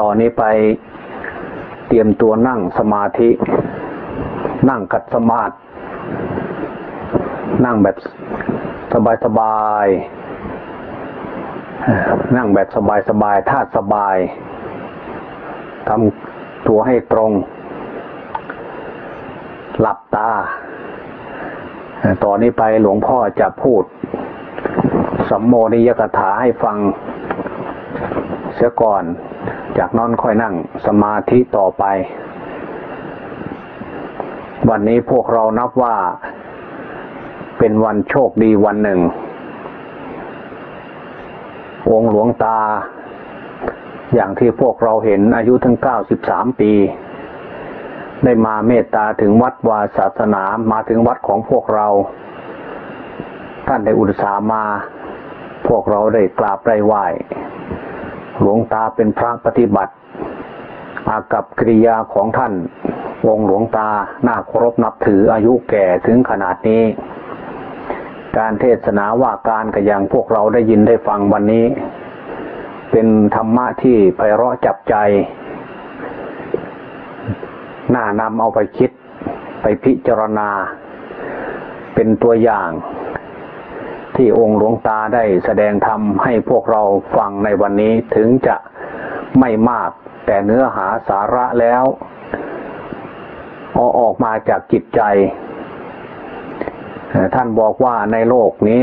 ต่อนนี้ไปเตรียมตัวนั่งสมาธิ นั่งกัดสมาธินั่งแบบสบายๆนั่งแบบสบายๆท่าสบายทำตัวให้ตรง หลับตา ต่อนนี้ไปหลวงพ่อจะพูดสัมโมนิยกถาให้ฟังเสียก่อน จากนั้นค่อยนั่งสมาธิต่อไป วันนี้พวกเรานับว่าเป็นวันโชคดีวันหนึ่ง องหลวงตา อย่างที่พวกเราเห็นอายุถึงเก้าสิบสามปี ได้มาเมตตาถึงวัดวาศาสนามาถึงวัดของพวกเรา ท่านได้อุตส่าห์มา พวกเราได้กราบได้ไหว้ หลวงตาเป็นพระปฏิบัติ อากับกิริยาของท่านองหลวงตาน่าเคารพนับถืออายุแก่ถึงขนาดนี้ การเทศนาว่าการกับอย่างพวกเราได้ยินได้ฟังวันนี้ เป็นธรรมะที่ไพเราะจับใจ น่านำเอาไปคิดไปพิจารณา เป็นตัวอย่าง ที่องค์หลวงตาได้แสดงธรรมให้พวกเราฟังในวันนี้ถึงจะไม่มาก แต่เนื้อหาสาระแล้วเอาออกมาจากจิตใจ ท่านบอกว่าในโลกนี้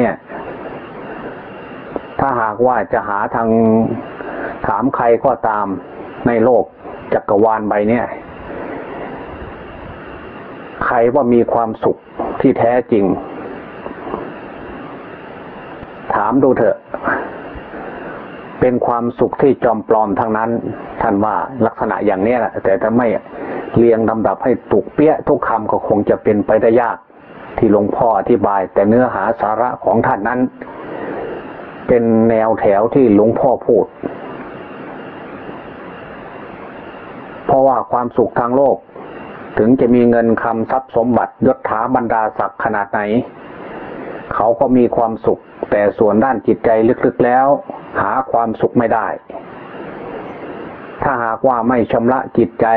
ถ้าหากว่าจะหาทางถามใครก็ตามในโลกจักรวาลใบนี้ใครว่ามีความสุขที่แท้จริงามดูเถอะ เป็นความสุขที่จอมปลอมทั้งนั้น ท่านว่าลักษณะอย่างนี้แหละแต่ถ้าไม่เรียงลำดับให้ถูกเปี้ยทุกคำก็คงจะเป็นไปได้ยาก ที่หลวงพ่ออธิบาย แต่เนื้อหาสาระของท่านนั้น เป็นแนวแถวที่หลวงพ่อพูด เพราะว่าความสุขทางโลก ถึงจะมีเงินคำทรัพย์สมบัติยศถาบรรดาศักดิ์ขนาดไหน เขาก็มีความสุข แต่ส่วนด้านจิตใจลึกๆแล้ว หาความสุขไม่ได้ ถ้าหากว่าไม่ชำระจิตใจ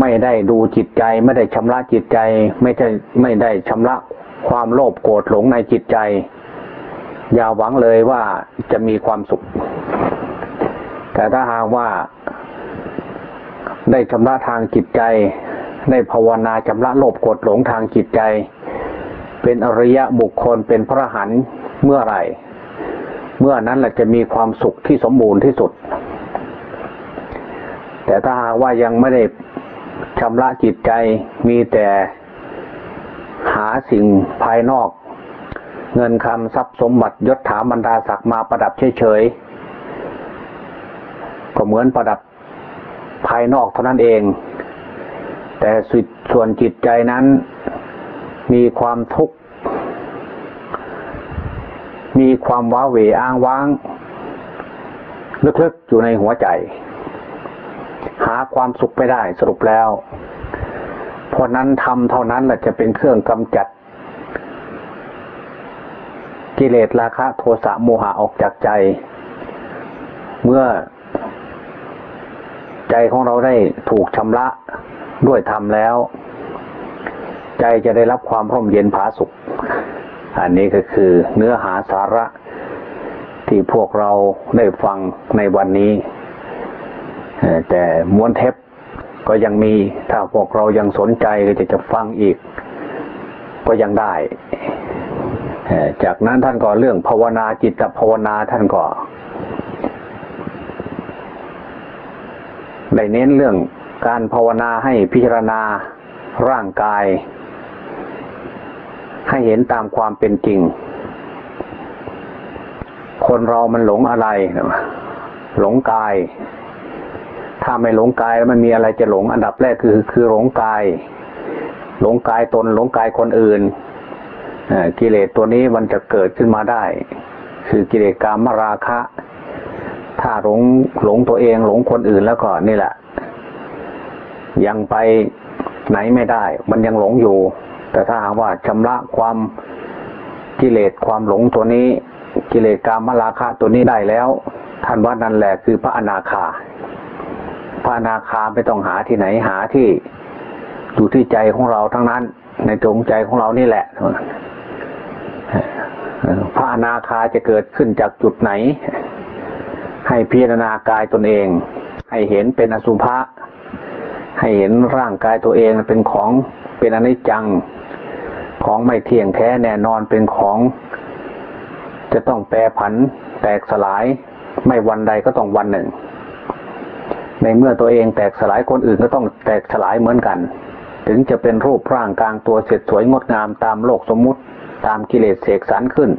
ไม่ได้ดูจิตใจ ไม่ได้ชำระจิตใจ ไม่ใช่ไม่ได้ชำระความโลภโกรธหลงในจิตใจ อย่าหวังเลยว่าจะมีความสุข แต่ถ้าหากว่าได้ชำระทางจิตใจ ได้ภาวนาชำระโลภโกรธหลงทางจิตใจ เป็นอริยะบุคคลเป็นพระหันเมื่อไหร่ เมื่อนั้นแหละจะมีความสุขที่สมบูรณ์ที่สุด แต่ถ้าหากว่ายังไม่ได้ชำระจิตใจมีแต่หาสิ่งภายนอก เงินคำทรัพย์สมบัติยศถาบรรดาศักดิ์มาประดับเฉยๆก็เหมือนประดับภายนอกเท่านั้นเอง แต่ส่วนจิตใจนั้น มีความทุกข์ มีความว้าเหวอ้างว้าง ลึกๆอยู่ในหัวใจ หาความสุขไม่ได้สรุปแล้ว เพราะนั้นทำเท่านั้นแหละจะเป็นเครื่องกำจัด กิเลสราคะโทสะโมหะออกจากใจ เมื่อใจของเราได้ถูกชำระด้วยธรรมแล้ว ใจจะได้รับความร่มเย็นผาสุข อันนี้ก็คือเนื้อหาสาระที่พวกเราได้ฟังในวันนี้ แต่ม้วนเทปก็ยังมีถ้าพวกเรายังสนใจก็จะจะฟังอีก ก็ยังได้ จากนั้นท่านก็เรื่องภาวนาจิตภาวนาท่านก็ได้เน้นเรื่องการภาวนาให้พิจารณาร่างกาย ให้เห็นตามความเป็นจริง คนเรามันหลงอะไร หลงกาย ถ้าไม่หลงกายแล้วมันมีอะไรจะหลงอันดับแรกคือคือหลงกาย หลงกายตนหลงกายคนอื่นกิเลสตัวนี้มันจะเกิดขึ้นมาได้ คือกิเลสกามราคะ ถ้าหลงหลงตัวเองหลงคนอื่นแล้วก็นี่แหละ ยังไปไหนไม่ได้ มันยังหลงอยู่ แต่ถ้าหากว่าชำระความกิเลสความหลงตัวนี้ กิเลสกามราคะตัวนี้ได้แล้ว ท่านว่านั่นแหละคือพระอนาคา พระอนาคาไม่ต้องหาที่ไหนหาที่อยู่ที่ใจของเราทั้งนั้น ในดวงใจของเรานี่แหละพระอนาคาจะเกิดขึ้นจากจุดไหน ให้พิจารณากายตนเอง ให้เห็นเป็นอสุภะให้เห็นร่างกายตัวเองเป็นของเป็นอนิจจัง ของไม่เที่ยงแท้แน่นอนเป็นของ จะต้องแปรผัน แตกสลาย ไม่วันใดก็ต้องวันหนึ่ง ในเมื่อตัวเองแตกสลายคนอื่นก็ต้องแตกสลายเหมือนกัน ถึงจะเป็นรูปร่างกลางตัวเสร็จสวยงดงามตามโลกสมมุติตามกิเลสเสกสรรขึ้น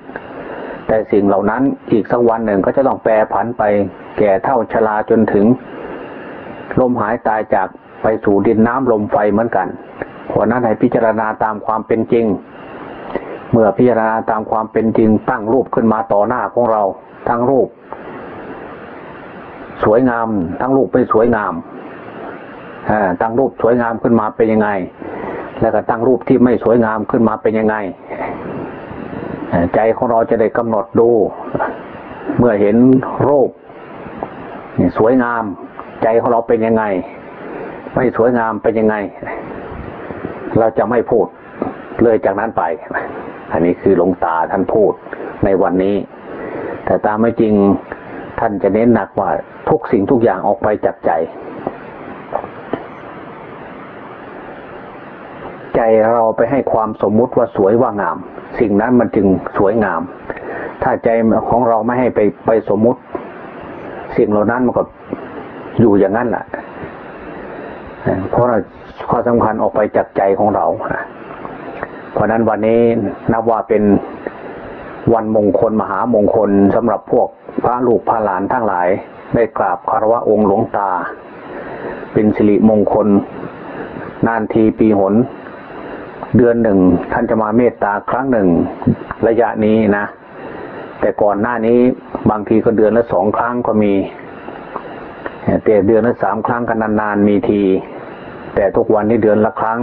แต่สิ่งเหล่านั้นอีกสักวันหนึ่งก็จะต้องแปรผันไป แก่เท่าชราจนถึง ลมหายตายจากไปสู่ดินน้ำลมไฟเหมือนกัน เพราะนั้นให้พิจารณาตามความเป็นจริง เมื่อพิจารณาตามความเป็นจริงตั้งรูปขึ้นมาต่อหน้าของเรา ทั้งรูป สวยงาม ทั้งรูปไม่สวยงามตั้งรูปสวยงามขึ้นมาเป็นยังไง แล้วก็ตั้งรูปที่ไม่สวยงามขึ้นมาเป็นยังไง ใจของเราจะได้กำหนดดู เมื่อเห็นรูปสวยงาม ใจของเราเป็นยังไง ไม่สวยงามเป็นยังไง เราจะไม่พูดเลยจากนั้นไป อันนี้คือหลวงตาท่านพูดในวันนี้ แต่ตามไม่จริงท่านจะเน้นหนักว่าทุกสิ่งทุกอย่างออกไปจากใจ ใจเราไปให้ความสมมุติว่าสวยว่างาม สิ่งนั้นมันจึงสวยงาม ถ้าใจของเราไม่ให้ไปไปสมมุติ สิ่งเหล่านั้นมันก็อยู่อย่างนั้นแหละเพราะ ข้อสำคัญออกไปจากใจของเรา เพราะนั้นวันนี้นับว่าเป็นวันมงคลมหามงคลสำหรับพวกพระลูกพระหลานทั้งหลาย ได้กราบคารวะองค์หลวงตา เป็นสิริมงคล นานทีปีหน เดือนหนึ่งท่านจะมาเมตตาครั้งหนึ่งระยะนี้นะ แต่ก่อนหน้านี้บางทีก็เดือนละสองครั้งก็มีแต่เดือนละสามครั้งกันนานๆมีที แต่ทุกวันนี้เดือนละครั้ง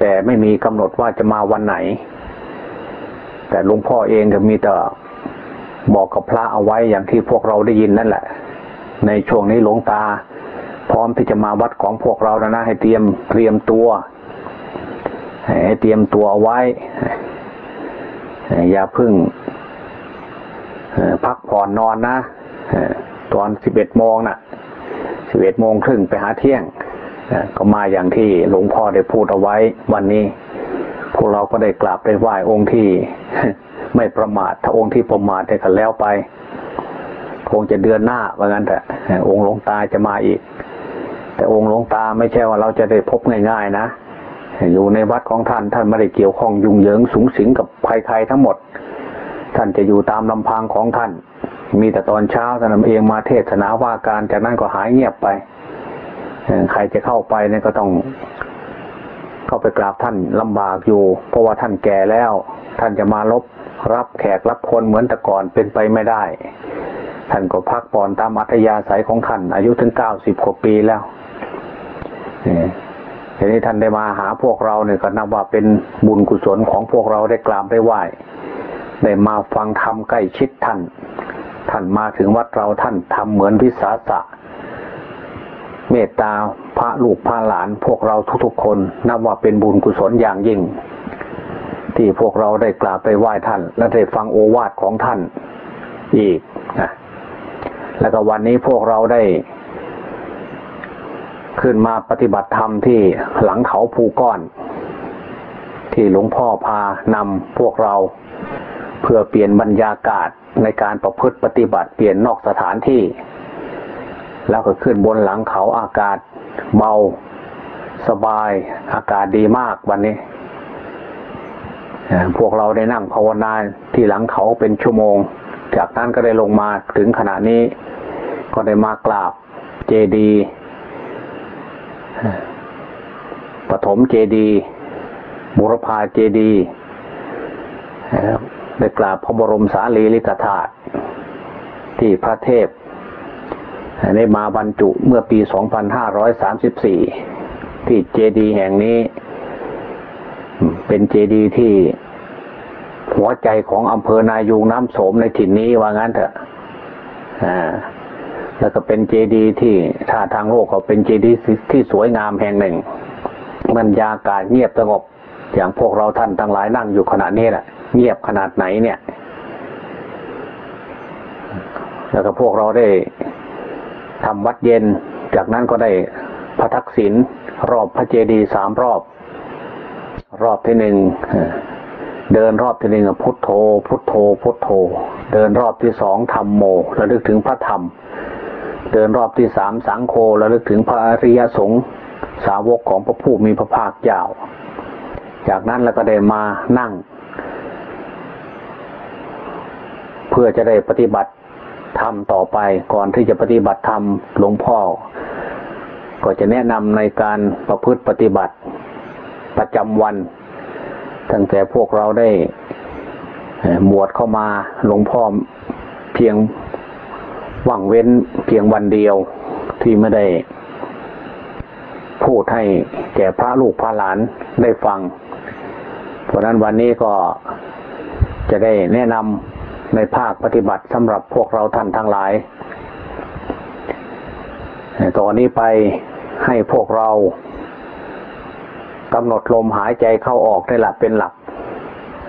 แต่ไม่มีกำหนดว่าจะมาวันไหน แต่หลวงพ่อเองก็มีแต่บอกกับพระเอาไว้อย่างที่พวกเราได้ยินนั่นแหละ ในช่วงนี้หลวงตา พร้อมที่จะมาวัดของพวกเราแล้วนะให้เตรียมเตรียมตัวให้เตรียมตัวเอาไว้อย่าพึ่งพักผ่อนนอนนะตอนสิบเอ็ดโมงนะ่ะสิบเอ็ดโมงครึ่งไปหาเที่ยง ก็มาอย่างที่หลวงพ่อได้พูดเอาไว้วันนี้ พวกเราก็ได้กราบได้ไหว้องค์ที่ ไม่ประมาทถ้าองค์ที่ประมาทได้กันแล้วไป คงจะเดือนหน้าว่างั้นแต่องค์หลวงตาจะมาอีก แต่องค์หลวงตาไม่ใช่ว่าเราจะได้พบง่ายๆนะอยู่ในวัดของท่านท่านไม่ได้เกี่ยวข้องยุ่งเหยิงสูงสิงกับใครๆทั้งหมด ท่านจะอยู่ตามลำพังของท่าน มีแต่ตอนเช้าท่านเองมาเทศนาว่าการจากนั้นก็หายเงียบไป ใครจะเข้าไปเนี่ยก็ต้องเข้าไปกราบท่านลำบากอยู่ เพราะว่าท่านแก่แล้ว ท่านจะมาลบรับแขกรับคนเหมือนแต่ก่อนเป็นไปไม่ได้ ท่านก็พักผ่อนตามอัธยาศัยของท่าน อายุถึงเก้าสิบกว่าปีแล้วทีนี้ท่านได้มาหาพวกเราเนี่ยก็นับว่าเป็นบุญกุศลของพวกเราได้กราบได้ไหว้ได้มาฟังธรรมใกล้ชิดท่าน ท่านมาถึงวัดเราท่านทำเหมือนวิสาสะ เมตตาพระลูกพระหลานพวกเราทุกๆคนนับว่าเป็นบุญกุศลอย่างยิ่ง ที่พวกเราได้กราบไปไหว้ท่าน และได้ฟังโอวาทของท่านอีกนะแล้วก็วันนี้พวกเราได้ ขึ้นมาปฏิบัติธรรมที่หลังเขาภูก้อน ที่หลวงพ่อพานำพวกเรา เพื่อเปลี่ยนบรรยากาศในการประพฤติปฏิบัติเปลี่ยนนอกสถานที่ แล้วก็ขึ้นบนหลังเขาอากาศเบาสบายอากาศดีมากวันนี้พวกเราได้นั่งภาวนาที่หลังเขาเป็นชั่วโมง จากนั้นก็ได้ลงมาถึงขณะนี้ ก็ได้มากราบเจดีปฐมเจดีบุรพาเจดีได้กราบพระบรมสารีริกธาตุที่พระเทพ ได้มาบรรจุเมื่อปี 2534 ที่เจดีแห่งนี้ เป็นเจดีที่หัวใจของอำเภอนายูงน้ำโสมในถิ่นนี้ว่างั้นเถอะอ่าแล้วก็เป็นเจดีย์ที่ถ้าทางโลกก็เป็นเจดีย์ที่สวยงามแห่งหนึ่งบรรยากาศเงียบสงบ อย่างพวกเราท่านทั้งหลายนั่งอยู่ขณะนี้แหละเงียบขนาดไหนเนี่ย แล้วก็พวกเราได้ ทำวัดเย็น จากนั้นก็ได้พระทักษิณรอบพระเจดีย์สามรอบ รอบที่หนึ่งเดินรอบที่หนึ่งพุทโธ พุทโธ พุทโธ เดินรอบที่สองธรรมโมระลึกถึงพระธรรม เดินรอบที่สามสังโฆระลึกถึงพระอริยสงฆ์สาวกของพระผู้มีพระภาคเจ้า จากนั้นเราก็ได้มานั่ง เพื่อจะได้ปฏิบัติ ธรรมต่อไปก่อนที่จะปฏิบัติธรรมหลวงพ่อ ก็จะแนะนำในการประพฤติปฏิบัติประจำวัน ตั้งแต่พวกเราได้บวชเข้ามาหลวงพ่อเพียงว่างเว้นเพียงวันเดียวที่ไม่ได้ พูดให้แก่พระลูกพระหลานได้ฟัง เพราะนั้นวันนี้ก็จะได้แนะนำ ในภาคปฏิบัติสำหรับพวกเราท่านทั้งหลายต่อนนี้ไปให้พวกเรากำหนดลมหายใจเข้าออกนี่แหละเป็นหลัก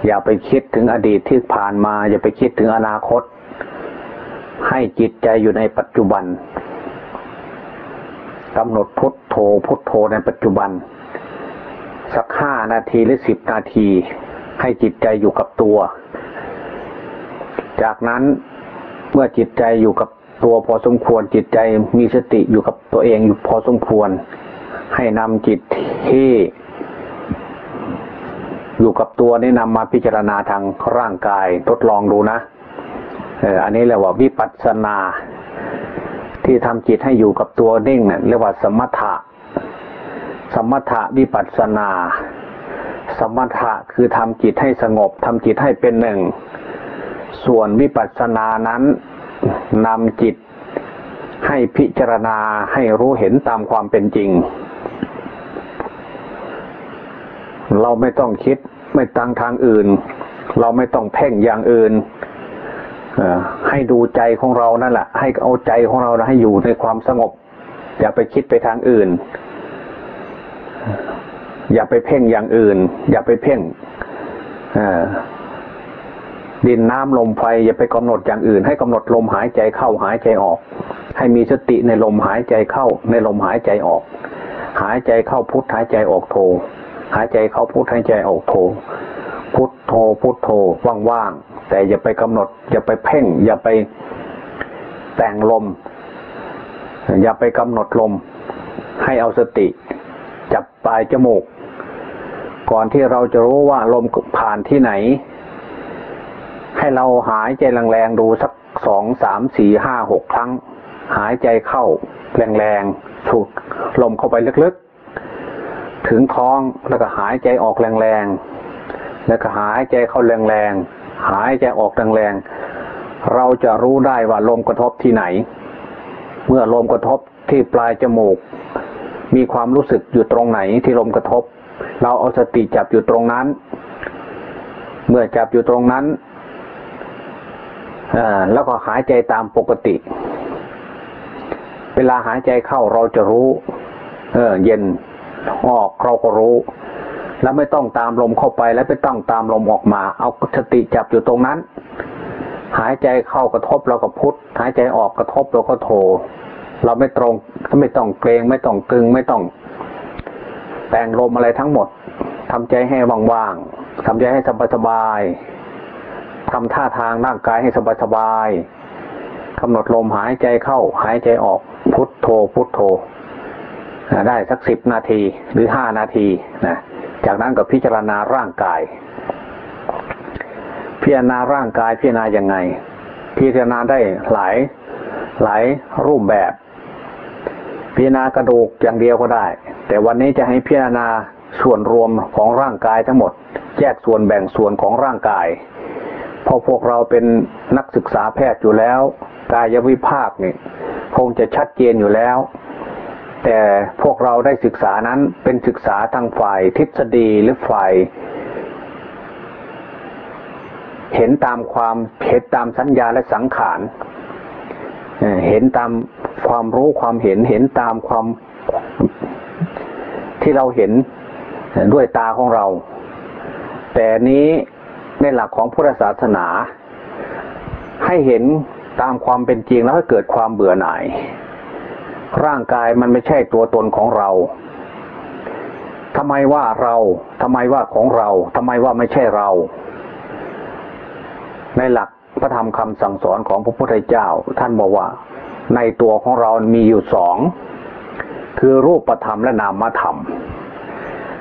อย่าไปคิดถึงอดีตที่ผ่านมา อย่าไปคิดถึงอนาคต ให้จิตใจอยู่ในปัจจุบันกำหนดพุทโธพุทโธในปัจจุบัน สักห้านาทีหรือสิบนาที ให้จิตใจอยู่กับตัว จากนั้นเมื่อจิตใจอยู่กับตัวพอสมควรจิตใจมีสติอยู่กับตัวเองอยู่พอสมควร ให้นำจิตที่อยู่กับตัวนี่นำมาพิจารณาทางร่างกายทดลองดูนะเอออันนี้เรียกว่าวิปัสสนา ที่ทำจิตให้อยู่กับตัวนิ่งเนี่ยเรียกว่าสมถะ สมถะวิปัสสนา สมถะคือทำจิตให้สงบทำจิตให้เป็นหนึ่ง ส่วนวิปัสสนานั้นนำจิตให้พิจารณาให้รู้เห็นตามความเป็นจริง เราไม่ต้องคิดไม่ตั้งทางอื่น เราไม่ต้องเพ่งอย่างอื่นให้ดูใจของเรานั่นแหละให้เอาใจของเราให้อยู่ในความสงบ อย่าไปคิดไปทางอื่น อย่าไปเพ่งอย่างอื่น อย่าไปเพ่ง ดินน้ำลมไฟอย่าไปกำหนดอย่างอื่น ให้กำหนดลมหายใจเข้าหายใจออก ให้มีสติในลมหายใจเข้าในลมหายใจออก หายใจเข้าพุทหายใจออกโท หายใจเข้าพุทหายใจออกโท พุทโทพุทโทว่างๆแต่อย่าไปกำหนด อย่าไปเพ่ง อย่าไปแต่งลม อย่าไปกำหนดลม ให้เอาสติ จับปลายจมูก ก่อนที่เราจะรู้ว่าลมผ่านที่ไหน ให้เราหายใจแรงๆดูสักสองสามสี่ห้าหกครั้ง หายใจเข้าแรงๆสูดลมเข้าไปลึกๆ ถึงท้องแล้วก็หายใจออกแรงๆแล้วก็หายใจเข้าแรงๆหายใจออกแรงๆเราจะรู้ได้ว่าลมกระทบที่ไหน เมื่อลมกระทบที่ปลายจมูก มีความรู้สึกอยู่ตรงไหนที่ลมกระทบ เราเอาสติจับอยู่ตรงนั้น เมื่อจับอยู่ตรงนั้น แล้วก็หายใจตามปกติ เวลาหายใจเข้าเราจะรู้ เออ เย็นออกเราก็รู้ แล้วไม่ต้องตามลมเข้าไปแล้วไม่ต้องตามลมออกมา เอาสติจับอยู่ตรงนั้น หายใจเข้ากระทบเราก็พุทหายใจออกกระทบเราก็โท เราไม่ตรงไม่ต้องเกรงไม่ต้องกึงไม่ต้อง แต่งลมอะไรทั้งหมดทำใจให้ว่างๆทำใจให้สบายๆ ทำท่าทางร่างกายให้สบายๆกำหนดลมหายใจเข้า หายใจออกพุทโธพุทโธได้สักสิบนาทีหรือห้านาทีนะจากนั้นก็พิจารณาร่างกาย พิจารณาร่างกายพิจารณายังไง พิจารณาได้หลายหลายรูปแบบ พิจารณากระดูกอย่างเดียวก็ได้ แต่วันนี้จะให้พิจารณาส่วนรวมของร่างกายทั้งหมด แยกส่วนแบ่งส่วนของร่างกาย ราะพวกเราเป็นนักศึกษาแพทย์อยู่แล้ว กายวิภาคนี่คงจะชัดเจนอยู่แล้ว แต่พวกเราได้ศึกษานั้นเป็นศึกษาทางฝ่ายทฤษฎีหรือฝ่าย เห็นตามความเห็นตามสัญญาและสังขารเห็นตามความรู้ความเห็นเห็นตามความที่เราเห็นด้วยตาของเรา แต่นี้ ในหลักของพุทธศาสนา ให้เห็นตามความเป็นจริงแล้วให้เกิดความเบื่อหน่าย ร่างกายมันไม่ใช่ตัวตนของเราทำไมว่าเราทำไมว่าของเราทำไมว่าไม่ใช่เรา ในหลักพระธรรมคำสั่งสอนของพระพุทธเจ้า ท่านบอกว่า ในตัวของเรามีอยู่สอง คือรูปธรรมและนามธรรม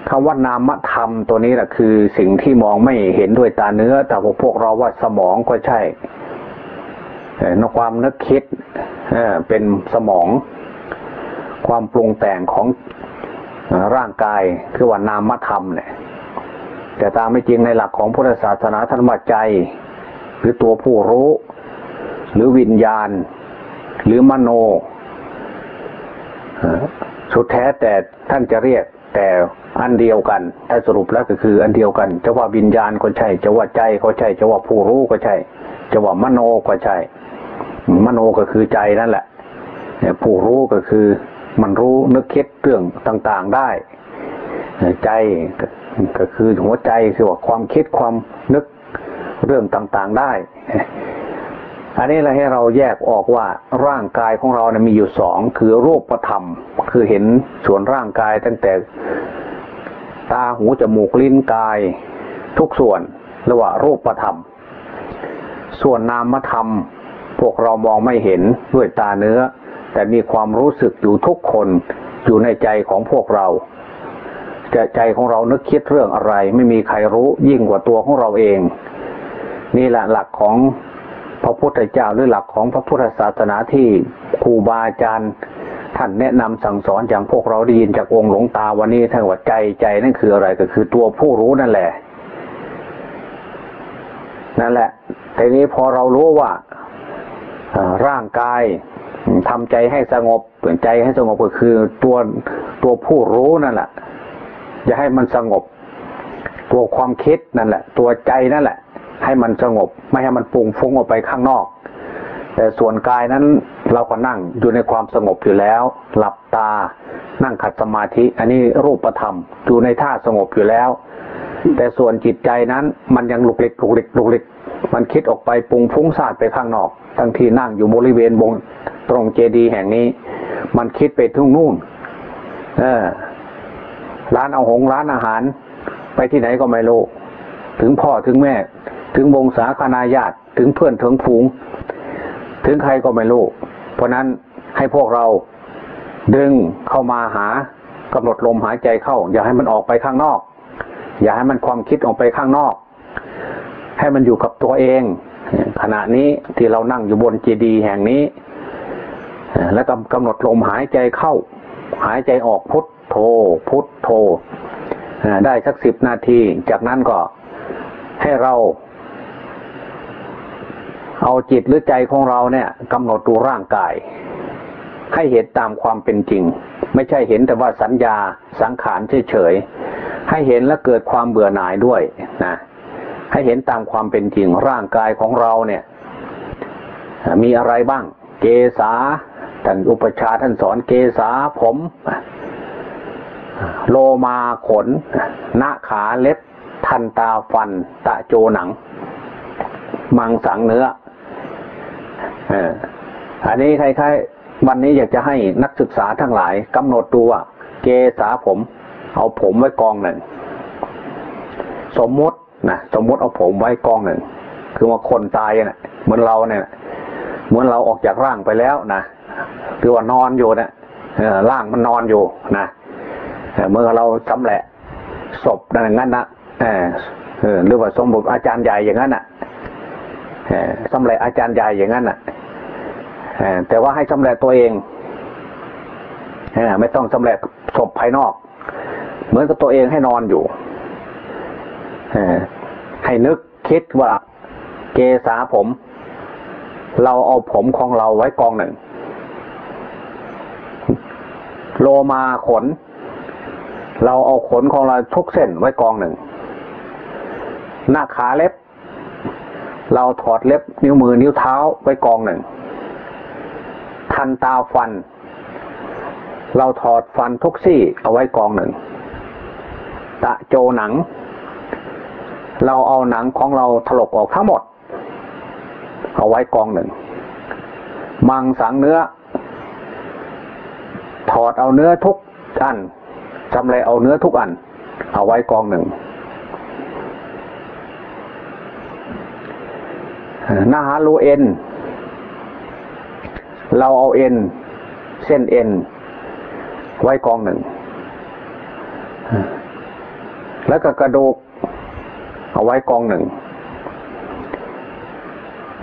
คำว่านามธรรมตัวนี้แหละคือสิ่งที่มองไม่เห็นด้วยตาเนื้อ แต่พวกเราว่าสมองก็ใช่นความนึกคิดเป็นสมอง ความปรุงแต่งของร่างกายคือว่านามธรรมเนี่ยแต่ตามไม่จริงในหลักของพุทธศาสนาท่านว่าใจ หรือตัวผู้รู้ หรือวิญญาณ หรือมโน สุดแท้แต่ท่านจะเรียก แต่อันเดียวกัน ถ้าสรุปแล้วก็คืออันเดียวกัน จะว่าวิญญาณก็ใช่ จะว่าใจก็ใช่ จะว่าผู้รู้ก็ใช่ จะว่ามโนก็ใช่ มโนก็คือใจนั่นแหละ ผู้รู้ก็คือมันรู้นึกคิดเรื่องต่างๆได้ ใจก็คือหัวใจคือว่าความคิดความนึกเรื่องต่างๆได้ อันนี้เราให้เราแยกออกว่าร่างกายของเราเนี่ยมีอยู่สองคือรูปธรรม คือเห็นส่วนร่างกายตั้งแต่ตาหูจมูกลิ้นกายทุกส่วนเรียกว่ารูปธรรม ส่วนนามธรรม พวกเรามองไม่เห็นด้วยตาเนื้อ แต่มีความรู้สึกอยู่ทุกคนอยู่ในใจของพวกเราจะใจของเรานึกคิดเรื่องอะไร ไม่มีใครรู้ยิ่งกว่าตัวของเราเอง นี่แหละหลักของ พระพุทธเจ้าหรือหลักของพระพุทธศาสนาที่ครูบาอาจารย์ท่านแนะนำสั่งสอนอย่างพวกเราได้ยินจากองค์หลวงตาวันนี้ท่านว่าใจใจนั่นคืออะไรก็คือตัวผู้รู้นั่นแหละ นั่นแหละทีนี้พอเรารู้ว่าร่างกายทำใจให้สงบเปลี่ยนใจให้สงบก็คือตัวตัวผู้รู้นั่นแหละอย่าให้มันสงบ ตัวความคิดนั่นแหละ ตัวใจนั่นแหละ ให้มันสงบ ไม่ให้มันปุงฟุ้งออกไปข้างนอก แต่ส่วนกายนั้นเราก็นั่งอยู่ในความสงบอยู่แล้ว หลับตา นั่งขัดสมาธิ อันนี้รูปธรรมอยู่ในท่าสงบอยู่แล้ว แต่ส่วนจิตใจนั้นมันยังลุกเล็กลุกเล็กลุกเล็กมันคิดออกไปปุงฟุ้งซ่านไปข้างนอกทั้งที่นั่งอยู่บริเวณบงตรงเจดีย์แห่งนี้ มันคิดไปทุ่งนู่น เออ ร้านเอาหงร้านอาหาร ไปที่ไหนก็ไม่รู้ ถึงพ่อถึงแม่ ถึงวงศาคณาญาติถึงเพื่อนถึงฝูง ถึงใครก็ไม่รู้ เพราะนั้นให้พวกเราดึงเข้ามาหากำหนดลมหายใจเข้า อย่าให้มันออกไปข้างนอก อย่าให้มันความคิดออกไปข้างนอก ให้มันอยู่กับตัวเอง ขณะนี้ที่เรานั่งอยู่บนเจดีย์แห่งนี้ แล้วกำกำหนดลมหายใจเข้า หายใจออกพุทโธพุทโธได้สักสิบนาที จากนั้นก็ให้เรา เอาจิตหรือใจของเราเนี่ยกำหนดดูร่างกาย ให้เห็นตามความเป็นจริง ไม่ใช่เห็นแต่ว่าสัญญาสังขารเฉยๆให้เห็นแล้วเกิดความเบื่อหน่ายด้วยนะให้เห็นตามความเป็นจริงร่างกายของเราเนี่ย มีอะไรบ้าง เกษาท่านอุปชาท่านสอนเกษาผม โลมาขนหน้าขาเล็บ ทันตาฟัน ตะโจหนัง มังสังเนื้อ ออันนี้คล้ายๆ วันนี้อยากจะให้นักศึกษาทั้งหลายกำหนดดูว่าเกษาผม เอาผมไว้กองหนึ่ง สมมตินะสมมติเอาผมไว้กองหนึ่ง คือว่าคนตายเนะ่ยเหมือนเราเนี่ย เหมือนเราออกจากร่างไปแล้วนะคือว่านอนอยู่เนะี่ยร่างมันนอนอยู่นะเมื่อเราสำแหละศพอย่างนั้นนะเออหรือว่าสมบูรณ์อาจารย์ใหญ่อย่างนั้นอะ สำเร็จอาจารย์ใหญ่อย่างนั้นอะแต่ว่าให้สำเร็จตัวเองไม่ต้องสำเร็จศพภายนอก เหมือนกับตัวเองให้นอนอยู่ให้นึกคิดว่าเกษาผม เราเอาผมของเราไว้กองหนึ่ง โลมาขน เราเอาขนของเราทุกเส้นไว้กองหนึ่ง หน้าขาเล็บ เราถอดเล็บนิ้วมือนิ้วเท้าไว้กองหนึ่ง ทันตาฟัน เราถอดฟันทุกซี่เอาไว้กองหนึ่ง ตะโจหนัง เราเอาหนังของเราถลกออกทั้งหมด เอาไว้กองหนึ่ง มังสังเนื้อ ถอดเอาเนื้อทุกอันจำเลยเอาเนื้อทุกอัน เอาไว้กองหนึ่ง นาฮารูเอ็น เราเอาเอ็น เส้นเอ็น ไว้กองหนึ่ง แล้วก็กระดูก เอาไว้กองหนึ่ง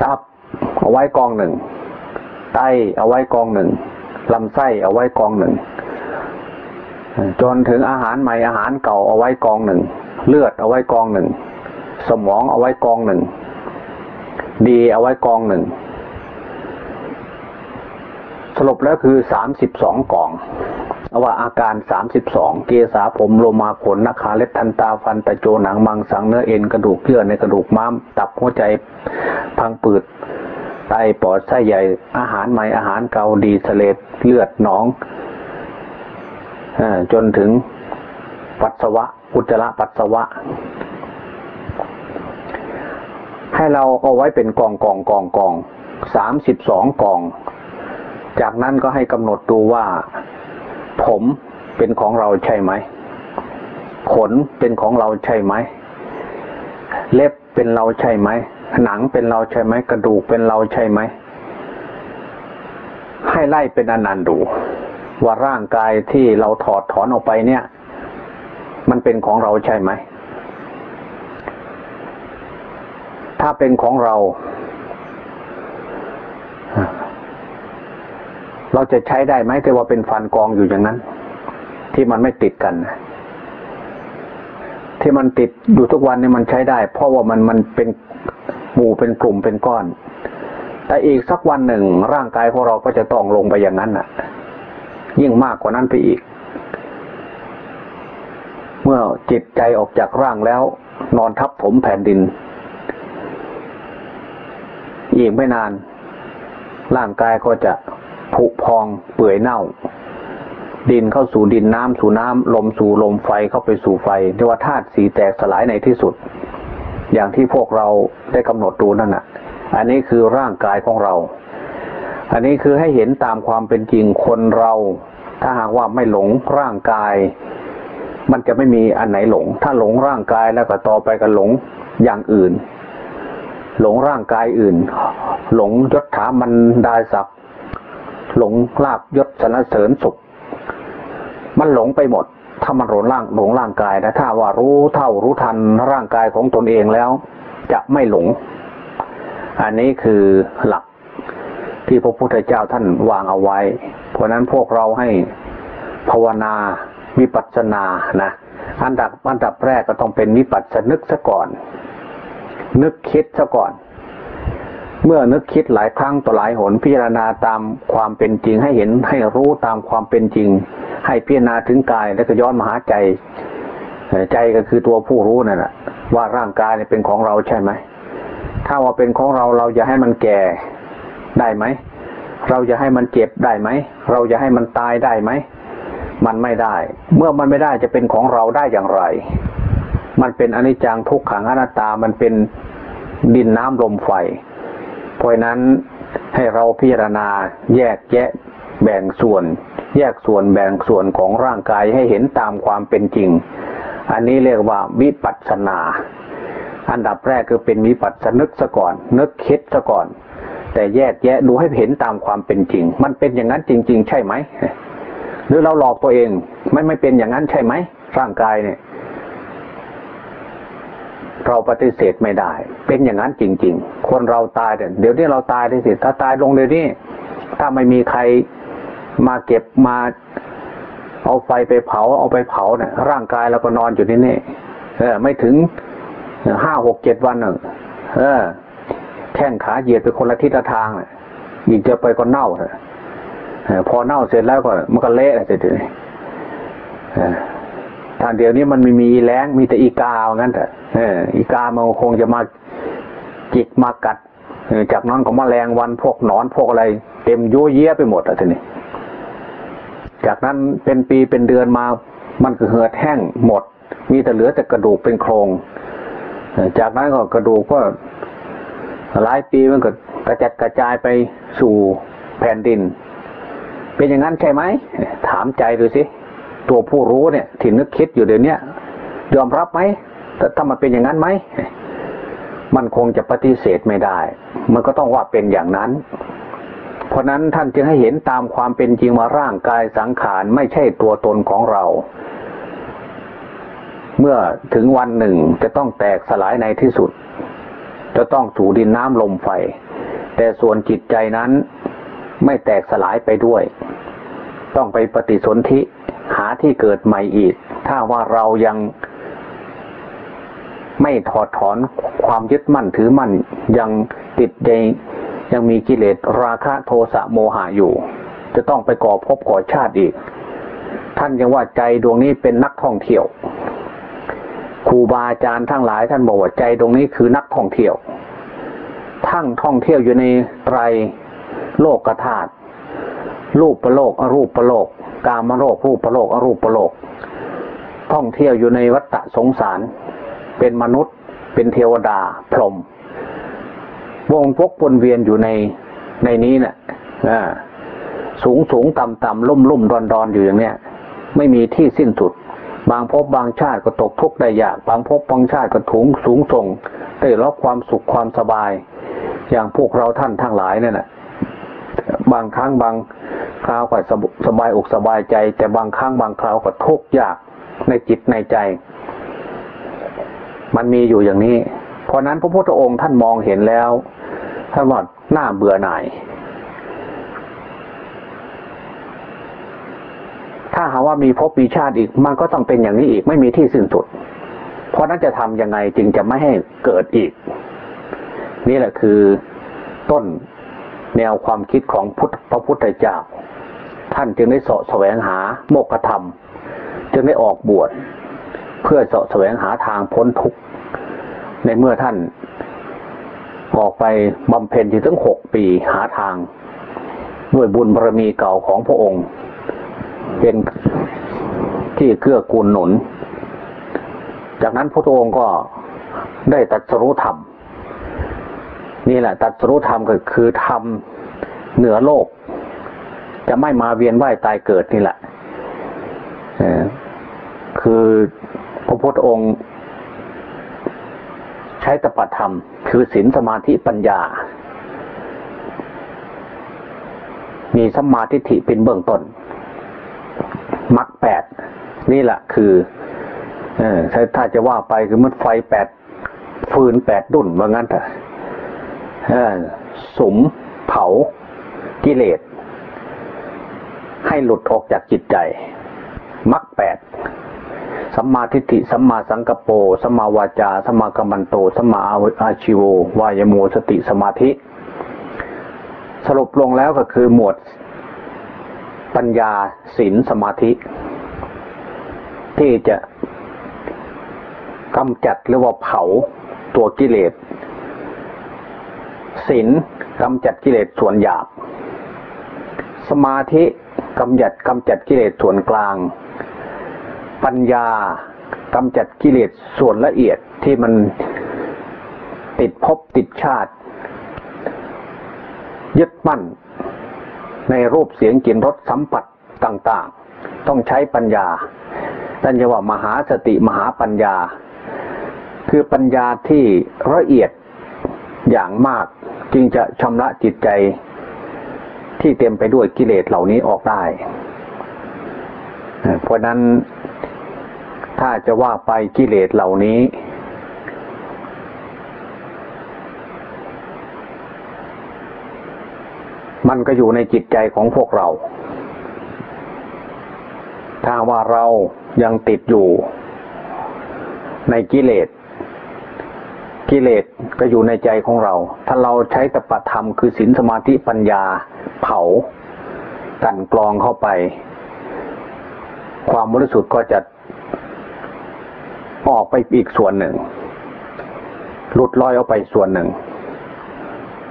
ตับ เอาไว้กองหนึ่ง ไต เอาไว้กองหนึ่ง ลำไส้ เอาไว้กองหนึ่ง จนถึงอาหารใหม่อาหารเก่าเอาไว้กองหนึ่ง เลือดเอาไว้กองหนึ่ง สมองเอาไว้กองหนึ่ง ดีเอาไว้กองหนึ่ง สรุปแล้วคือสามสิบสองกองเอาว่าอาการสามสิบสองเกสาผมโลมาขนนักขาเล็บทันตาฟันตะโจหนังมังสังเนื้อเอ็นกระดูกเยื่อในกระดูกม้าม ตับหัวใจพังปืด ไตปอดไส้ใหญ่ อาหารใหม่อาหารเกาดีสเลดเลือดหนองอจนถึงปัสสาวะอุจจาระปัสสาวะ ให้เราเอาไว้เป็นกองกองกองกองสามสิบสองกอง จากนั้นก็ให้กำหนดดูว่า ผมเป็นของเราใช่ไหม ขนเป็นของเราใช่ไหม เล็บเป็นเราใช่ไหม หนังเป็นเราใช่ไหม กระดูกเป็นเราใช่ไหม ให้ไล่เป็นอนันต์ดู ว่าร่างกายที่เราถอดถอนออกไปเนี่ย มันเป็นของเราใช่ไหม ถ้าเป็นของเรา เราจะใช้ได้ไหมแต่ว่าเป็นฟันกองอยู่อย่างนั้น ที่มันไม่ติดกันที่มันติดอยู่ทุกวันนี่มันใช้ได้ เพราะว่ามันมันเป็นหมู่เป็นกลุ่มเป็นก้อน แต่อีกสักวันหนึ่งร่างกายของเราก็จะต้องลงไปอย่างนั้นน่ะ ยิ่งมากกว่านั้นไปอีก เมื่อจิตใจออกจากร่างแล้ว นอนทับถมแผ่นดิน อีกไม่นาน ร่างกายก็จะผุพองเปื่อยเน่า ดินเข้าสู่ดินน้ำสู่น้ำลมสู่ลมไฟเข้าไปสู่ไฟเรียกว่าธาตุสีแตกสลายในที่สุด อย่างที่พวกเราได้กำหนดดูนั่นน่ะ อันนี้คือร่างกายของเรา อันนี้คือให้เห็นตามความเป็นจริงคนเรา ถ้าหากว่าไม่หลงร่างกาย มันจะไม่มีอันไหนหลง ถ้าหลงร่างกายแล้วก็ต่อไปก็หลงอย่างอื่น หลงร่างกายอื่น หลงยศถามันดาศักดิ์หลงลาบยศสนเสริญสุข มันหลงไปหมด ถ้ามันหลงร่างหลงร่างกายนะถ้าว่ารู้เท่ารู้ทันร่างกายของตนเองแล้ว จะไม่หลง อันนี้คือหลักที่พระพุทธเจ้าท่านวางเอาไว้ เพราะนั้นพวกเราให้ภาวนาวิปัสสนานะอันดับอันดับแรกก็ต้องเป็นวิปัสสนึกซะก่อน นึกคิดซะก่อน เมื่อนึกคิดหลายครั้งต่อหลายหนพิจารณาตามความเป็นจริงให้เห็นให้รู้ตามความเป็นจริง ให้พิจารณาถึงกายแล้วก็ย้อนมาหาใจ ใจก็คือตัวผู้รู้นั่นแหละว่าร่างกายเนี่ยเป็นของเราใช่ไหมถ้าว่าเป็นของเราเราจะให้มันแก่ได้ไหม เราจะให้มันเจ็บได้ไหม เราจะให้มันตายได้ไหม มันไม่ได้ เมื่อมันไม่ได้จะเป็นของเราได้อย่างไร มันเป็นอนิจจังทุกขังอนัตตา มันเป็นดินน้ำลมไฟ เพราะนั้นให้เราพิจารณาแยกแยะแบ่งส่วน แยกส่วนแบ่งส่วนของร่างกายให้เห็นตามความเป็นจริง อันนี้เรียกว่าวิปัสสนา อันดับแรกคือเป็นวิปัสสนึกซะก่อน นึกคิดซะก่อน แต่แยกแยะดูให้เห็นตามความเป็นจริง มันเป็นอย่างนั้นจริง ๆ ใช่ไหมหรือเราหลอกตัวเองไม่ไม่เป็นอย่างนั้นใช่ไหมร่างกายเนี่ย เราปฏิเสธไม่ได้ เป็นอย่างนั้นจริง ๆ คนเราตายเดี๋ยวเดี๋ยวนี้เราตายได้สิถ้าตายลงเดี๋ยวนี้ถ้าไม่มีใครมาเก็บมาเอาไฟไปเผา เอาไปเผาเนี่ยร่างกายเราก็นอนอยู่ที่นี่เออ ไม่ถึงห้าหกเจ็ดวันหนึ่งเออแข้งขาเหยียดไปคนละทิศละทางเนี่ยอีกจะไปก็เน่าเลยพอเน่าเสร็จแล้วก็มันก็เละเสร็จเลย ทางเดียวนี้มันไม่มีแรงมีแต่อีกาเหมือนกันแต่อออีกามันคงจะมาจิกมากัดจากนั้นก็มแมลงวันพวกหนอนพวกอะไร เต็มยั่วเยี้ยไปหมดอะทีนี้จากนั้นเป็นปีเป็นเดือนมามันก็เหือดแห้งหมด มีแต่เหลือแต่กระดูกเป็นโครง จากนั้นก็กระดูกก็หลายปีมันก็กระจัดกระจายไปสู่แผ่นดิน เป็นอย่างนั้นใช่ไหม ถามใจดูสิ ตัวผู้รู้เนี่ยที่นึกคิดอยู่เดี๋ยวนี้ยอมรับไหมถ้ามันเป็นอย่างนั้นไหมมันคงจะปฏิเสธไม่ได้ มันก็ต้องว่าเป็นอย่างนั้น เพราะนั้นท่านจึงให้เห็นตามความเป็นจริงว่าร่างกายสังขารไม่ใช่ตัวตนของเรา เมื่อถึงวันหนึ่งจะต้องแตกสลายในที่สุด จะต้องสู่ดินน้ำลมไฟ แต่ส่วนจิตใจนั้นไม่แตกสลายไปด้วย ต้องไปปฏิสนธิ หาที่เกิดใหม่อีก ถ้าว่าเรายังไม่ถอดถอนความยึดมั่นถือมั่นยังติดใจยังมีกิเลสราคะโทสะโมหะอยู่ จะต้องไปก่อภพก่อชาติอีก ท่านยังว่าใจดวงนี้เป็นนักท่องเที่ยวครูบาอาจารย์ทั้งหลายท่านบอกว่าใจดวงนี้คือนักท่องเที่ยว ทั้งท่องเที่ยวอยู่ในไตรโลกธาตุ รูปประโลกอรูปประโลก กามโลกรูปประโลกอรูปประโลก ท่องเที่ยวอยู่ในวัฏสงสาร เป็นมนุษย์ เป็นเทวดา พรหมวงพกวนเวียนอยู่ในในนี้เนะ่ะสูงสูงต่ำต่ำลุ่มลุ่มดอนดอนอยู่อย่างเนี้ย ไม่มีที่สิ้นสุด บางภพบางชาติก็ตกทุกข์ได้ยาก บางภพบางชาติก็ถุงสูงส่ง ได้รับความสุขความสบาย อย่างพวกเราท่านทั้งหลายเนี่ยนะ บางครั้งบางคราวก็สบายอกสบายใจ แต่บางครั้งบางคราวก็ทุกข์ยากในจิตในใจ มันมีอยู่อย่างนี้ เพราะนั้นพระพุทธองค์ท่านมองเห็นแล้วท่านว่าหน้าเบื่อหน่าย ถ้าหาว่ามีภพมีชาติอีก มันก็ต้องเป็นอย่างนี้อีกไม่มีที่สิ้นสุด เพราะนั้นจะทำยังไงจึงจะไม่ให้เกิดอีก นี่แหละคือต้น แนวความคิดของพุทธพระพุทธเจ้า ท่านจึงได้เสาะแสวงหาโมกขธรรม จึงได้ออกบวช เพื่อเสาะแสวงหาทางพ้นทุกข์ในเมื่อท่านออกไปบำเพ็ญที่ถึงหกปีหาทาง ด้วยบุญบารมีเก่าของพระองค์ เป็นที่เกื้อกูลหนุน จากนั้นพระองค์ก็ได้ตัดสรุธรรม นี่แหละตัดสรุธรรมก็คือทำเหนือโลก จะไม่มาเวียนว่ายตายเกิดนี่แหละคือพระพุทธองค์ ใช้ตปธรรม คือศีลสมาธิปัญญา มีสัมมาทิฏฐิเป็นเบื้องต้นมรรคแปดนี่แหละคือออถ้าจะว่าไปคือมันไฟแปดฟืนแปดดุ่นว่างั้นเถอะ สมเผากิเลส ให้หลุดออกจากจิตใจมรรคแปดสัมมาทิฏฐิสัมมาสังกปรสัมมาวาจาสัมมากัมมันโตสัมมาอาชิโว วายโมสติสมาธิ สรุปลงแล้วก็คือหมวดปัญญาศีลสมาธิ ที่จะกำจัดหรือว่าเผาตัวกิเลส ศีลกำจัดกิเลสส่วนหยาบ สมาธิกำจัดกำจัดกิเลสส่วนกลาง ปัญญากำจัดกิเลสส่วนละเอียดที่มันติดภพติดชาติ ยึดมั่น ในรูปเสียงกลิ่นรสสัมผัสต่างๆ ต้องใช้ปัญญาท่านจะว่ามหาสติมหาปัญญา คือปัญญาที่ละเอียด อย่างมากจึงจะชำระจิตใจที่เต็มไปด้วยกิเลสเหล่านี้ออกได้ เพราะนั้นถ้าจะว่าไปกิเลสเหล่านี้ มันก็อยู่ในจิตใจของพวกเรา ถ้าว่าเรายังติดอยู่ในกิเลส กิเลสก็อยู่ในใจของเรา ถ้าเราใช้ตปธรรมคือศีลสมาธิปัญญาเผากันกรองเข้าไป ความบริสุทธิ์ก็จะออกไปอีกส่วนหนึ่ง หลุดลอยออกไปส่วนหนึ่ง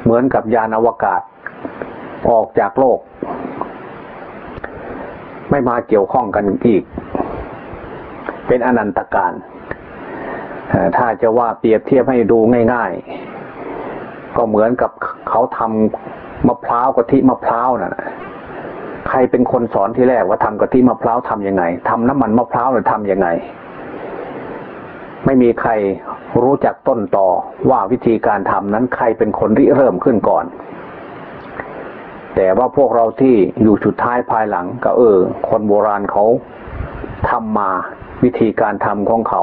เหมือนกับยานอวกาศ ออกจากโลก ไม่มาเกี่ยวข้องกันอีก เป็นอนันตการ ถ้าจะว่าเปรียบเทียบให้ดูง่าย ๆ ก็เหมือนกับเขาทำมะพร้าวกะทิมะพร้าวน่ะใครเป็นคนสอนที่แรกว่าทำกะทิมะพร้าวทำยังไงทำน้ำมันมะพร้าวหรือทำยังไง ไม่มีใครรู้จักต้นต่อว่าวิธีการทำนั้นใครเป็นคนริเริ่มขึ้นก่อน แต่ว่าพวกเราที่อยู่สุดท้ายภายหลัง ก็เออ คนโบราณเขาทำมาวิธีการทำของเขา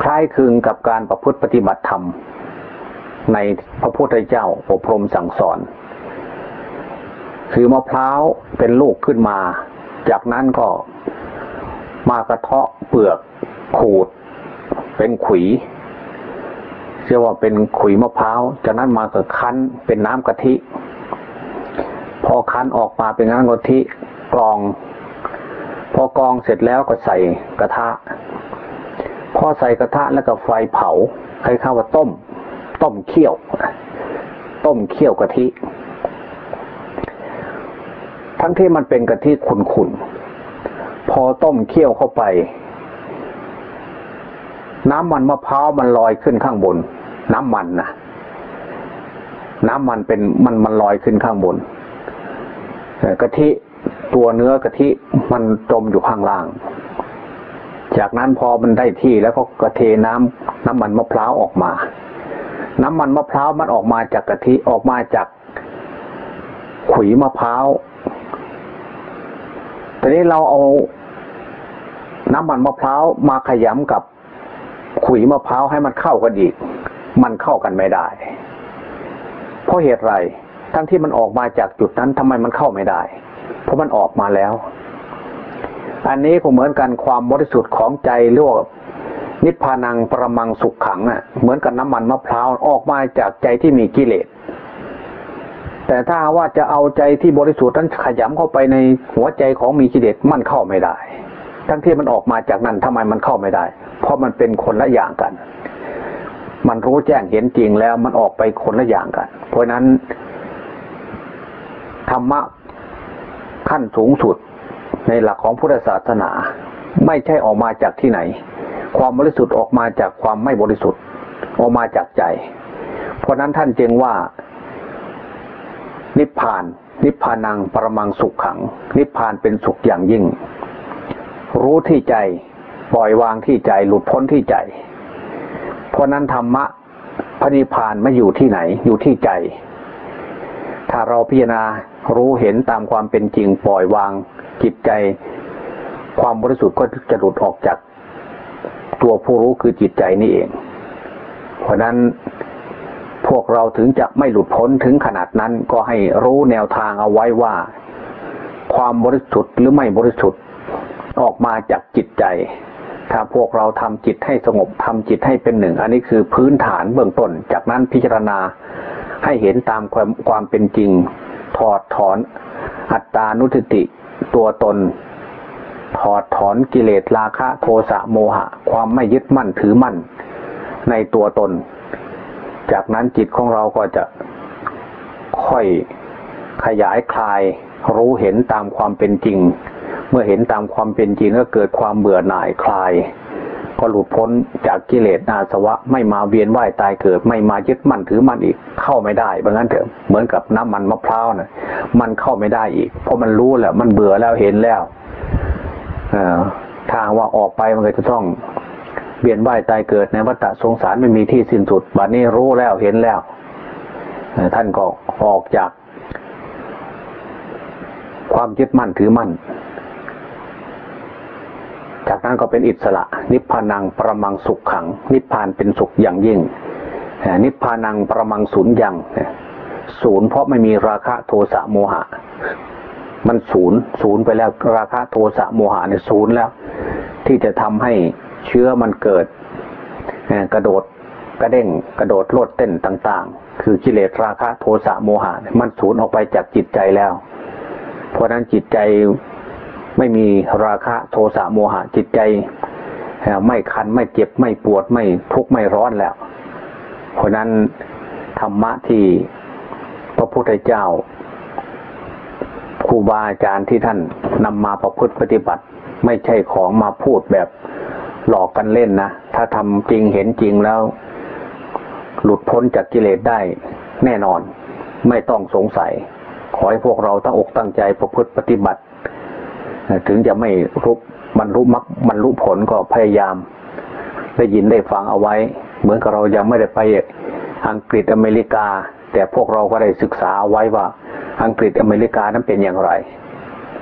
ค ล้ายคลึงกับการประพฤติปฏิบัติธรรม ในพระพุทธเจ้าอบรมสั่งสอน คือมะพร้าวเป็นลูกขึ้นมา จากนั้นก็มากระเทาะเปลือกขูด เป็นขุยเรียกว่าเป็นขุยมะพร้าว จากนั้นมาก็คั้นเป็นน้ำกะทิ พอคั้นออกมาเป็นน้ำกะทิกรอง พอกรองเสร็จแล้วก็ใส่กระทะ พอใส่กระทะแล้วก็ไฟเผาใครข้าว่าต้ม ต้มเคี่ยว ต้มเคี่ยวกะทิ ทั้งที่มันเป็นกะทิขุ่นๆ พอต้มเคี่ยวเข้าไป น้ำมันมะพร้าวมันลอยขึ้นข้างบน น้ำมันนะน้ำมันเป็นมันมันลอยขึ้นข้างบนกะทิตัวเนื้อกะทิมันจมอยู่ข้างล่าง จากนั้นพอมันได้ที่แล้วก็กระเทน้ำน้ำมันมะพร้าวออกมา น้ำมันมะพร้าวมันออกมาจากกะทิออกมาจากขุยมะพร้าวทีนี้เราเอาน้ำมันมะพร้าวมาขยำกับขุยมะพร้าวให้มันเข้ากันอีก มันเข้ากันไม่ได้ เพราะเหตุไร ทั้งที่มันออกมาจากจุดนั้นทำไมมันเข้าไม่ได้ เพราะมันออกมาแล้ว อันนี้ก็เหมือนกันความบริสุทธิ์ของใจเรียกว่านิพพานังประมังสุขขังอะ เหมือนกับน้ำมันมะพร้าวออกมาจากใจที่มีกิเลส แต่ถ้าว่าจะเอาใจที่บริสุทธิ์นั้นขยำเข้าไปในหัวใจของมีกิเลสมันเข้าไม่ได้ ทั้งที่มันออกมาจากนั้นทำไมมันเข้าไม่ได้ เพราะมันเป็นคนละอย่างกัน มันรู้แจ้งเห็นจริงแล้วมันออกไปคนละอย่างกัน เพราะนั้นธรรมะขั้นสูงสุด ในหลักของพุทธศาสนา ไม่ใช่ออกมาจากที่ไหน ความบริสุทธิ์ออกมาจากความไม่บริสุทธิ์ ออกมาจากใจ เพราะนั้นท่านจึงว่า นิพพาน นิพพานังปรมังสุขขัง นิพพานเป็นสุขอย่างยิ่ง รู้ที่ใจปล่อยวางที่ใจหลุดพ้นที่ใจ เพราะนั้นธรรมะพระนิพพานไม่อยู่ที่ไหน อยู่ที่ใจ ถ้าเราพิจารณารู้เห็นตามความเป็นจริงปล่อยวาง จิตใจ ความบริสุทธิ์ก็จะหลุดออกจาก ตัวผู้รู้คือจิตใจนี่เอง เพราะนั้นพวกเราถึงจะไม่หลุดพ้นถึงขนาดนั้นก็ให้รู้แนวทางเอาไว้ว่า ความบริสุทธิ์หรือไม่บริสุทธิ์ออกมาจากจิตใจ ถ้าพวกเราทำจิตให้สงบทำจิตให้เป็นหนึ่ง อันนี้คือพื้นฐานเบื้องต้น จากนั้นพิจารณาให้เห็นตามความความเป็นจริง ถอดถอนอัตตานุทิติ ตัวตน ถอดถอนกิเลสราคะโทสะโมหะ ความไม่ยึดมั่นถือมั่น ในตัวตน จากนั้นจิตของเราก็จะค่อยขยายคลายรู้เห็นตามความเป็นจริง เมื่อเห็นตามความเป็นจริงก็เกิดความเบื่อหน่ายคลาย ก็หลุดพ้นจากกิเลสอาสวะ ไม่มาเวียนว่ายตายเกิด ไม่มายึดมั่นถือมั่นอีก เข้าไม่ได้บางนั้นเถอะเหมือนกับน้ำมันมะพร้าวนะมันเข้าไม่ได้อีก เพราะมันรู้แล้วมันเบื่อแล้วเห็นแล้วอทางว่าออกไปมันก็จะต้องเวียนว่ายตายเกิดในวัฏสงสารไม่มีที่สิ้นสุดบัดนี้รู้แล้วเห็นแล้วท่านก็ออกจากความยึดมั่นถือมั่น จากนั้นก็เป็นอิสระ นิพพานังประมังสุขขัง นิพพานเป็นสุขอย่างยิ่ง นิพพานังประมังศูนย์ยังศูนย์เพราะไม่มีราคะโทสะโมหะ มันศูนย์ศูนย์ไปแล้วราคะโทสะโมหะเนี่ยศูนย์แล้ว ที่จะทำให้เชื้อมันเกิดกระโดดกระเด้งกระโดดโลดเต้นต่างๆ คือกิเลสราคะโทสะโมหะ มันศูนย์ออกไปจากจิตใจแล้ว เพราะนั้นจิตใจ ไม่มีราคะโทสะโมหะจิตใจ ไม่คันไม่เจ็บไม่ปวดไม่ทุกข์ไม่ร้อนแล้ว เพราะนั้นธรรมะที่พระพุทธเจ้าครูบาอาจารย์ที่ท่านนำมาประพฤติปฏิบัติ ไม่ใช่ของมาพูดแบบหลอกกันเล่นนะ ถ้าทำจริงเห็นจริงแล้ว หลุดพ้นจากกิเลสได้แน่นอน ไม่ต้องสงสัย ขอให้พวกเราตั้งอกตั้งใจประพฤติปฏิบัติ ถึงจะไม่รู้บรรลุมรรคบรรลุผลก็พยายาม ได้ยินได้ฟังเอาไว้ เหมือนกับเรายังไม่ได้ไปอังกฤษอเมริกา แต่พวกเราก็ได้ศึกษาเอาไว้ว่า อังกฤษอเมริกานั้นเป็นอย่างไร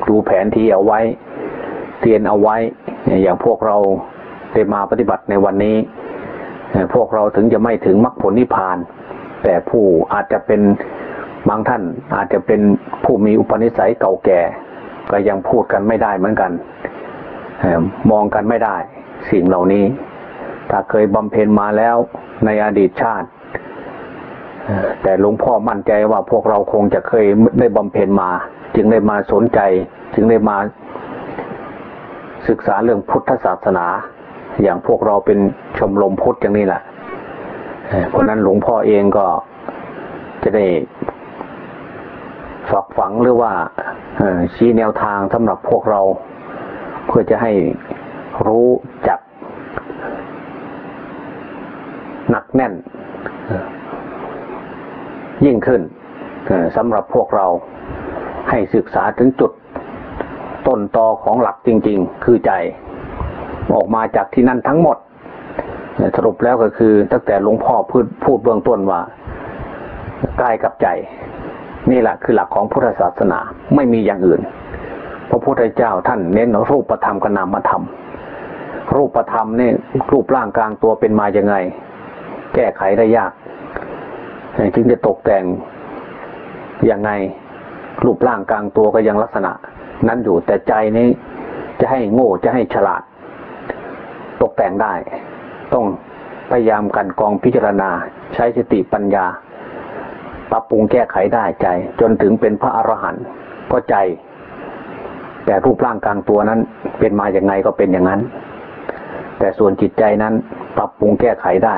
ดูแผนที่เอาไว้เรียนเอาไว้ อย่างพวกเราได้มาปฏิบัติในวันนี้ พวกเราถึงจะไม่ถึงมรรคผลนิพพาน แต่ผู้อาจจะเป็นบางท่านอาจจะเป็นผู้มีอุปนิสัยเก่าแก่ ก็ยังพูดกันไม่ได้เหมือนกันมองกันไม่ได้ สิ่งเหล่านี้ ถ้าเคยบำเพ็ญมาแล้วในอดีตชาติ แต่หลวงพ่อมั่นใจว่าพวกเราคงจะเคยได้บำเพ็ญมา จึงได้มาสนใจ จึงได้มา ศึกษาเรื่องพุทธศาสนา อย่างพวกเราเป็นชมรมพุทธอย่างนี้แหละเพราะนั้นหลวงพ่อเองก็จะได้ ฝักฝังหรือว่าชี้แนวทางสำหรับพวกเรา เพื่อจะให้รู้จักหนักแน่น ยิ่งขึ้นสำหรับพวกเราให้ศึกษาถึงจุดต้นตอของหลักจริง ๆ คือใจ ออกมาจากที่นั่นทั้งหมด สรุปแล้วก็คือตั้งแต่หลวงพ่อพูดพูดเบื้องต้นว่ากายกับใจ นี่แหละคือหลักของพุทธศาสนาไม่มีอย่างอื่น พระพุทธเจ้าท่านเน้นรูปธรรมกับนามธรรม รูปธรรมนี่รูปร่างกลางตัวเป็นมาอย่างไง แก้ไขได้ยากจึงจะตกแต่งอยังไงรูปร่างกลางตัวก็ยังลักษณะ นั้นอยู่แต่ใจนี้จะให้โง่จะให้ฉลาด ตกแต่งได้ ต้องพยายามกันกองพิจารณาใช้สติปัญญา ปรับปรุงแก้ไขได้ใจ จนถึงเป็นพระอรหันต์ก็ใจ แต่รูปร่างกลางตัวนั้นเป็นมาอย่างไงก็เป็นอย่างนั้น แต่ส่วนจิตใจนั้นปรับปรุงแก้ไขได้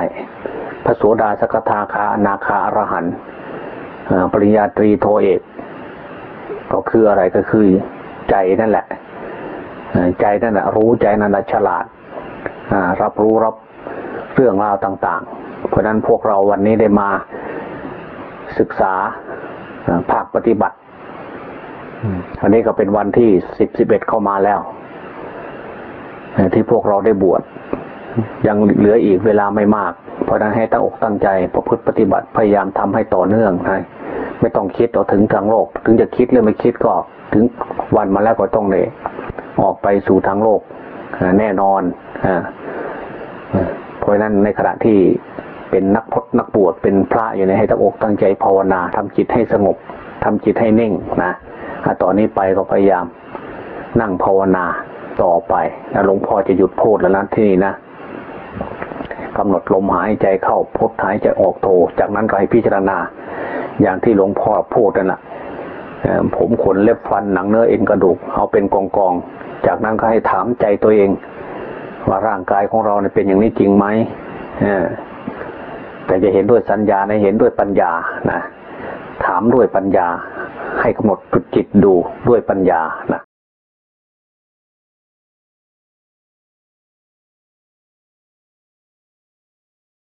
พระโสดาสกทาคาอนาคาอรหันต์ปริญญาตรีโทเอกก็คืออะไรก็คือใจนั่นแหละ ใจนั่นแหละรู้ใจนั่นแหละฉลาดรับรู้รับเรื่องราวต่าง ๆ เพราะนั้นพวกเราวันนี้ได้มา ศึกษาเอ่อภาคปฏิบัติอันนี้ก็เป็นวันที่สิบสิบเอ็ดเข้ามาแล้วเอ่อที่พวกเราได้บวชยังเหลืออีกเวลาไม่มาก เพราะฉะนั้นให้ตั้งอกตั้งใจประพฤติปฏิบัติพยายามทำให้ต่อเนื่องนะไม่ต้องคิดเอาถึงทางโลก ถึงจะคิดหรือไม่คิดก็ถึงวันมาแล้วก็ต้องเลยออกไปสู่ทางโลกอ่าแน่นอนอ่าเพราะฉะนั้นในขณะที่ เป็นนักพจนักบวชเป็นพระอยู่ในให้ตั้งอกตั้งใจภาวนาทำจิตให้สงบทำจิตให้นิ่งนะต่อนนี้ไปก็พยายามนั่งภาวนาต่อไปแล้วหลวงพ่อจะหยุดพูดแล้วนะที่นี่นะกำหนดลมหายใจเข้าพุทหายใจออกโท จากนั้นก็ให้พิจารณา อย่างที่หลวงพ่อพูดนั่นแหละผมขนเล็บฟันหนังเนื้อเอ็นกระดูกเอาเป็นกองกองจากนั้นก็ให้ถามใจตัวเอง ว่าร่างกายของเราเนี่ยเป็นอย่างนี้จริงไหมเอ แต่จะเห็นด้วยสัญญาในเห็นด้วยปัญญานะถามด้วยปัญญาให้กำหนดจุดจิตดูด้วยปัญญานะ